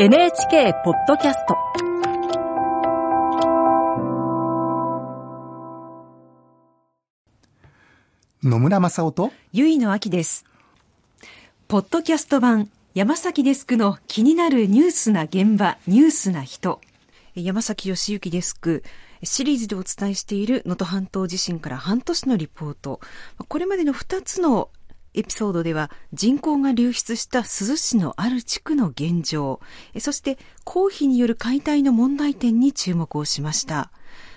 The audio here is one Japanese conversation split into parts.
NHK ポッドキャスト野村正夫とゆいのあきです。ポッドキャスト版山崎デスクの気になるニュースな現場、ニュースな人。山崎義行デスク、シリーズでお伝えしている能登半島地震から半年のリポート。これまでの2つのエピソードでは人口が流出した珠洲市のある地区の現状、そして公費による解体の問題点に注目をしました。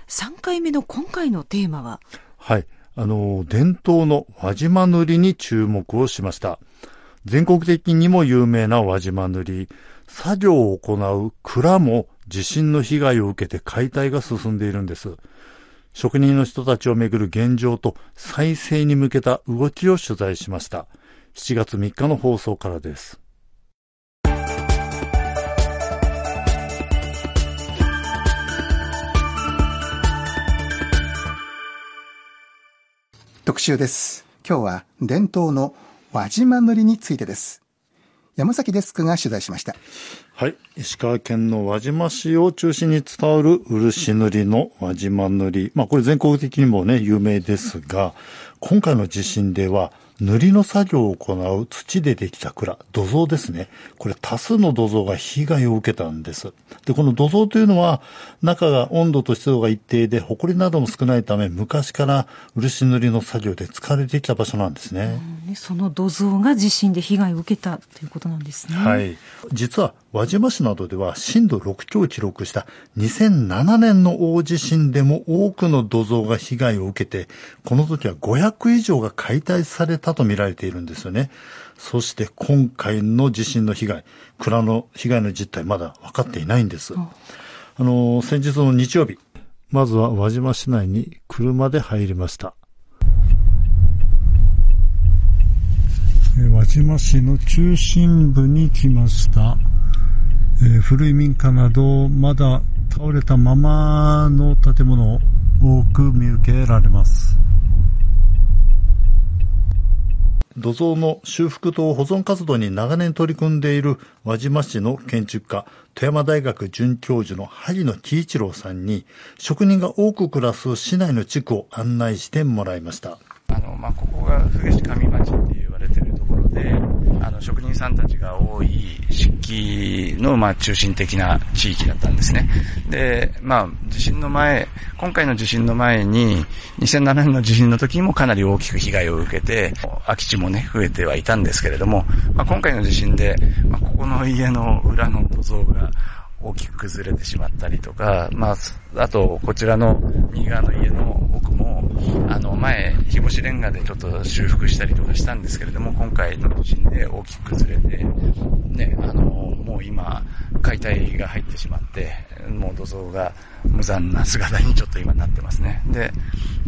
3回目の今回のテーマは？はい。あの、伝統の輪島塗に注目をしました。全国的にも有名な輪島塗。作業を行う蔵も地震の被害を受けて解体が進んでいるんです。職人の人たちをめぐる現状と再生に向けた動きを取材しました。7月3日の放送からです。特集です。今日は伝統の輪島塗りについてです。山崎デスクが取材しました。はい。石川県の輪島市を中心に伝わる漆塗りの輪島塗り。まあこれ全国的にもね、有名ですが、今回の地震では塗りの作業を行う土でできた蔵、土蔵ですね。これ多数の土蔵が被害を受けたんです。で、この土蔵というのは中が温度と湿度が一定で埃なども少ないため昔から漆塗りの作業で使われてきた場所なんですね。ねその土蔵が地震で被害を受けたということなんですね。はい。実は輪島市などでは震度6強を記録した2007年の大地震でも多くの土蔵が被害を受けて、この時は500以上が解体されたと見られているんですよね。そして今回の地震の被害、蔵の被害の実態まだ分かっていないんです。あの、先日の日曜日、まずは輪島市内に車で入りました。輪島市の中心部に来ました。えー古い民家など、まだ倒れたままの建物、多く見受けられます。土蔵の修復と保存活動に長年取り組んでいる輪島市の建築家、富山大学准教授の萩野喜一郎さんに、職人が多く暮らす市内の地区を案内してもらいました。あの、まあ、ここが冬市上町って言われてるところで、あの、職人さんたちが多い漆器の、まあ、中心的な地域だったんですね。で、まあ、地震の前、今回の地震の前に、2007年の地震の時にもかなり大きく被害を受けて、空き地もね、増えてはいたんですけれども、まあ、今回の地震で、まあ、ここの家の裏の土蔵が、大きく崩れてしまったりとか、まあ、あと、こちらの右側の家の奥も、あの、前、日干しレンガでちょっと修復したりとかしたんですけれども、今回の地震で大きく崩れて、ね、あの、もう今、解体が入ってしまって、もう土蔵が無残な姿にちょっと今なってますね。で、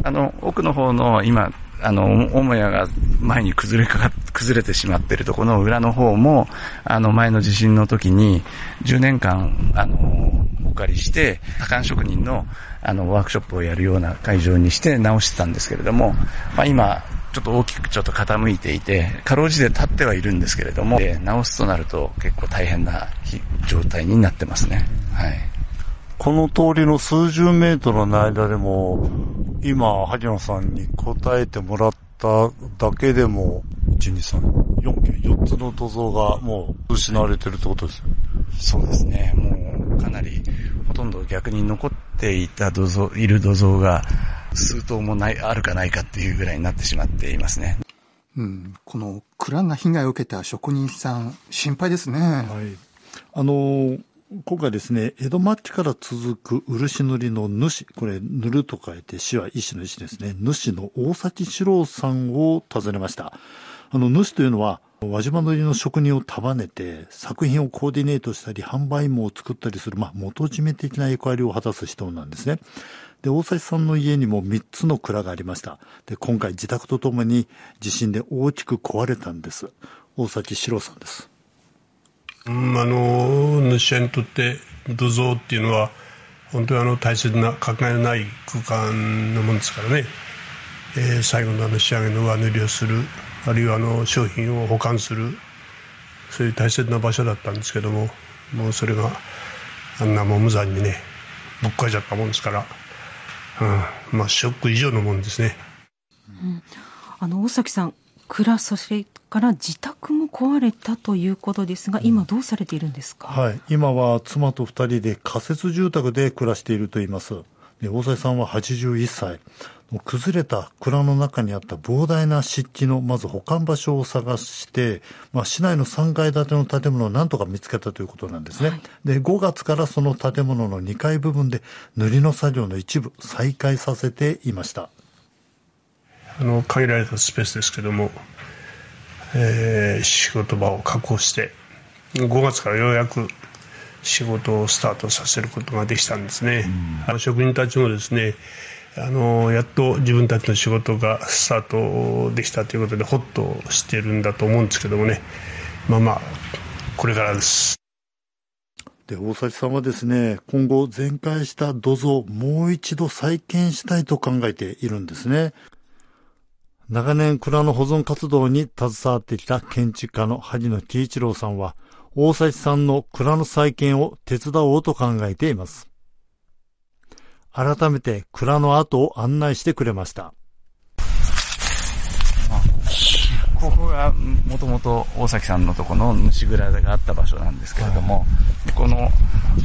あの、奥の方の今、あの、母屋が前に崩れかか、崩れてしまっているところの裏の方も、あの、前の地震の時に、10年間、あの、お借りして、多感職人の、あの、ワークショップをやるような会場にして直してたんですけれども、まあ今、ちょっと大きくちょっと傾いていて、かろうじて立ってはいるんですけれども、で直すとなると結構大変な状態になってますね。はい。この通りの数十メートルの間でも、今、萩野さんに答えてもらっただけでも、1、2、3、4件、4つの土蔵がもう失われてるってことですよ。そうですね。もうかなり、ほとんど逆に残っていた土蔵、いる土蔵が、数頭もない、あるかないかっていうぐらいになってしまっていますね。うん、この蔵が被害を受けた職人さん、心配ですね。はい。あの、今回ですね、江戸末期から続く漆塗りの主、これ、塗ると書いて、死は医師の医師ですね、主の大崎史郎さんを訪ねました。あの、主というのは、輪島塗りの職人を束ねて、作品をコーディネートしたり、販売網を作ったりする、まあ、元締め的な役割を果たす人なんですね。で、大崎さんの家にも3つの蔵がありました。で、今回自宅とともに地震で大きく壊れたんです。大崎史郎さんです。うん、あの主にとって土蔵っていうのは本当にあの大切なかけがえのない空間のものですからね、えー最後のあの仕上げの上塗りをするあるいはあの商品を保管するそういう大切な場所だったんですけどももうそれがあんなもう無残にねぶっ壊れちゃったもんですから、うん、まあショック以上のもんですね。うん、あの大崎さん蔵それから自宅も壊れたということですが、今どうされているんですか、はい、今は妻と2人で仮設住宅で暮らしていると言います。で大崎さんは81歳。崩れた蔵の中にあった膨大な湿地のまず保管場所を探して、まあ、市内の3階建ての建物を何とか見つけたということなんですね。はい、で、5月からその建物の2階部分で塗りの作業の一部再開させていました。あの、限られたスペースですけども、えー、仕事場を確保して5月からようやく仕事をスタートさせることができたんですね、うん、職人たちもですねあのやっと自分たちの仕事がスタートできたということでほっとしてるんだと思うんですけどもね。まあまあこれからです。で大崎さんはですね今後全壊した土蔵もう一度再建したいと考えているんですね。長年蔵の保存活動に携わってきた建築家の萩野喜一郎さんは、大崎さんの蔵の再建を手伝おうと考えています。改めて蔵の跡を案内してくれました。ここがもともと大崎さんのとこの主蔵があった場所なんですけれども、この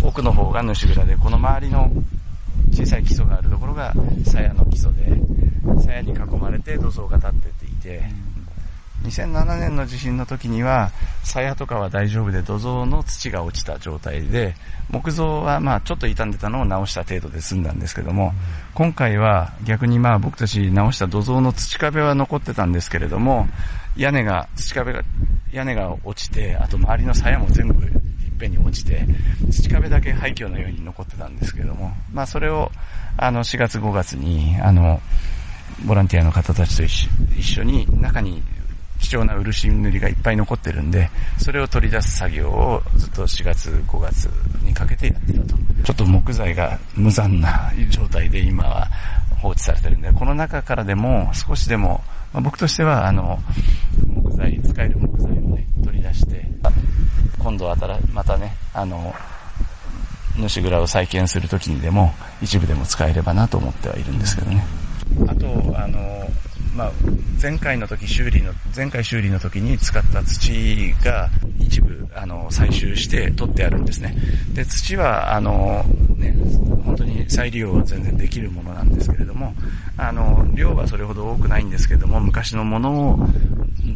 奥の方が主蔵で、この周りの小さい基礎があるところが鞘の基礎で、鞘に囲まれて土蔵が立っていて、2007年の地震の時には、鞘とかは大丈夫で土蔵の土が落ちた状態で、木造はまあちょっと傷んでたのを直した程度で済んだんですけども、今回は逆にまあ僕たち直した土蔵の土壁は残ってたんですけれども、屋根が、土壁が、屋根が落ちて、あと周りの鞘も全部いっぺんに落ちて、土壁だけ廃墟のように残ってたんですけども、まあそれを、あの、4月5月に、あの、ボランティアの方たちと一緒に、中に貴重な漆塗りがいっぱい残ってるんで、それを取り出す作業をずっと4月、5月にかけてやってたと。ちょっと木材が無残な状態で今は放置されてるんで、この中からでも少しでも、まあ、僕としては、あの、木材、使える木材をね、取り出して、今度はまたね、あの、主蔵を再建するときにでも、一部でも使えればなと思ってはいるんですけどね。あと、あの、まあ、前回の時修理の、前回修理の時に使った土が一部、あの、採集して取ってあるんですね。で、土は、あの、ね、本当に再利用は全然できるものなんですけれども、あの、量はそれほど多くないんですけれども、昔のものを、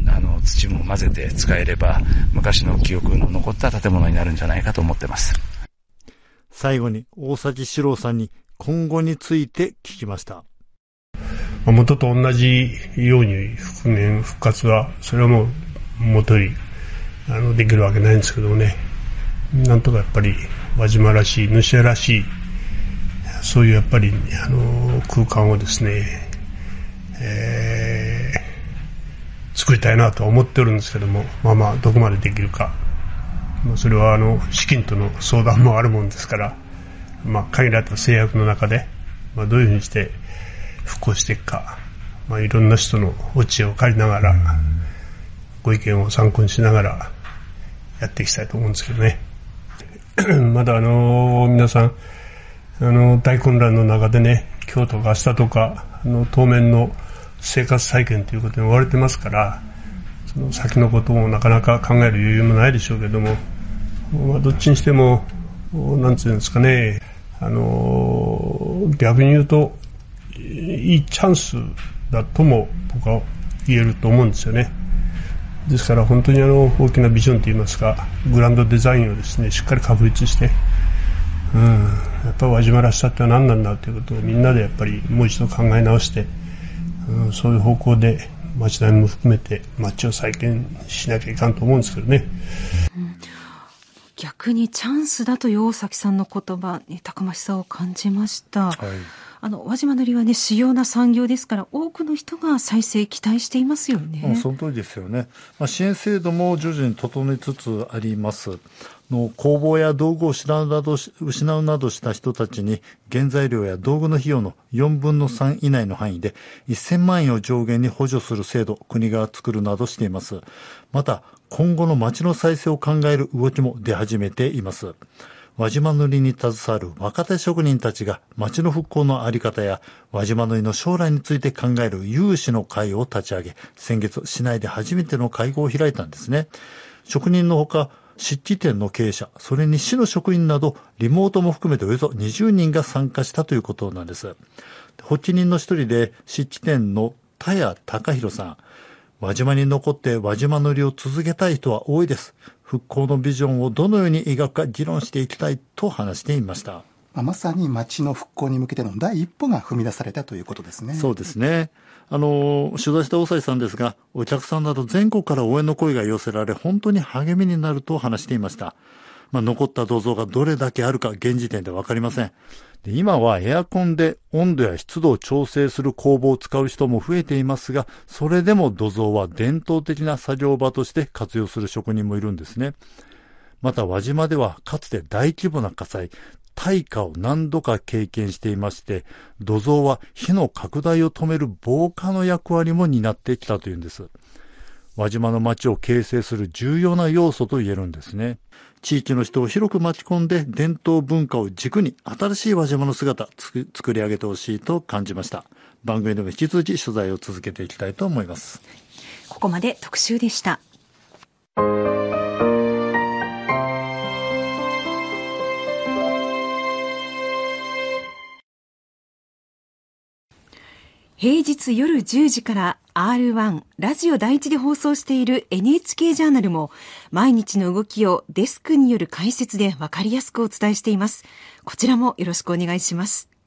あの、土も混ぜて使えれば、昔の記憶の残った建物になるんじゃないかと思ってます。最後に、大崎史郎さんに今後について聞きました。元と同じように復元、復活は、それはもう元にあのできるわけないんですけどもね、なんとかやっぱり輪島らしい、主らしい、そういうやっぱりあの空間をですね、えー、作りたいなと思ってるんですけども、まあまあ、どこまでできるか、まあ、それはあの資金との相談もあるもんですから、まあ、限られた制約の中で、まあ、どういうふうにして復興していくか、まあ、いろんな人のお知恵を借りながら、ご意見を参考にしながらやっていきたいと思うんですけどね。まだあの皆さん、あの大混乱の中でね、今日とか明日とか、あの当面の生活再建ということに追われてますから、その先のこともなかなか考える余裕もないでしょうけども、まあ、どっちにしても、なんていうんですかね、あの逆に言うと、いいチャンスだとも僕は言えると思うんですよね。ですから本当にあの大きなビジョンといいますかグランドデザインをですねしっかり確立して、うん、やっぱり輪島らしさって何なんだということをみんなでやっぱりもう一度考え直して、うん、そういう方向で町並みも含めて町を再建しなきゃいかんと思うんですけどね。うん逆にチャンスだという大崎さんの言葉にたくましさを感じました。はいあの、輪島塗はね、主要な産業ですから、多くの人が再生期待していますよね。その通りですよね。まあ、支援制度も徐々に整いつつあります。の工房や道具を失うなど失うなどした人たちに原材料や道具の費用の4分の3以内の範囲で1000万円を上限に補助する制度国が作るなどしていますまた今後の町の再生を考える動きも出始めています輪島塗に携わる若手職人たちが町の復興のあり方や輪島塗の将来について考える有志の会を立ち上げ、先月市内で初めての会合を開いたんですね。職人のほか、漆器店の経営者、それに市の職員など、リモートも含めておよそ20人が参加したということなんです。発起人の一人で、漆器店の田谷隆弘さん。輪島に残って輪島塗りを続けたい人は多いです。復興のビジョンをどのように描くか議論していきたいと話していました。まさに町の復興に向けての第一歩が踏み出されたということですね。そうですね。あの、取材した大西さんですが、お客さんなど全国から応援の声が寄せられ、本当に励みになると話していました。まあ、残った銅像がどれだけあるか現時点でわかりません。で今はエアコンで温度や湿度を調整する工房を使う人も増えていますが、それでも土蔵は伝統的な作業場として活用する職人もいるんですね。また輪島ではかつて大規模な火災、大火を何度か経験していまして、土蔵は火の拡大を止める防火の役割も担ってきたというんです。輪島の町を形成する重要な要素と言えるんですね。地域の人を広く巻き込んで伝統文化を軸に新しい輪島の姿作り上げてほしいと感じました。番組でも引き続き取材を続けていきたいと思います。ここまで特集でした。平日夜10時から R1 ラジオ第一で放送している NHK ジャーナルも毎日の動きをデスクによる解説でわかりやすくお伝えしています。こちらもよろしくお願いします。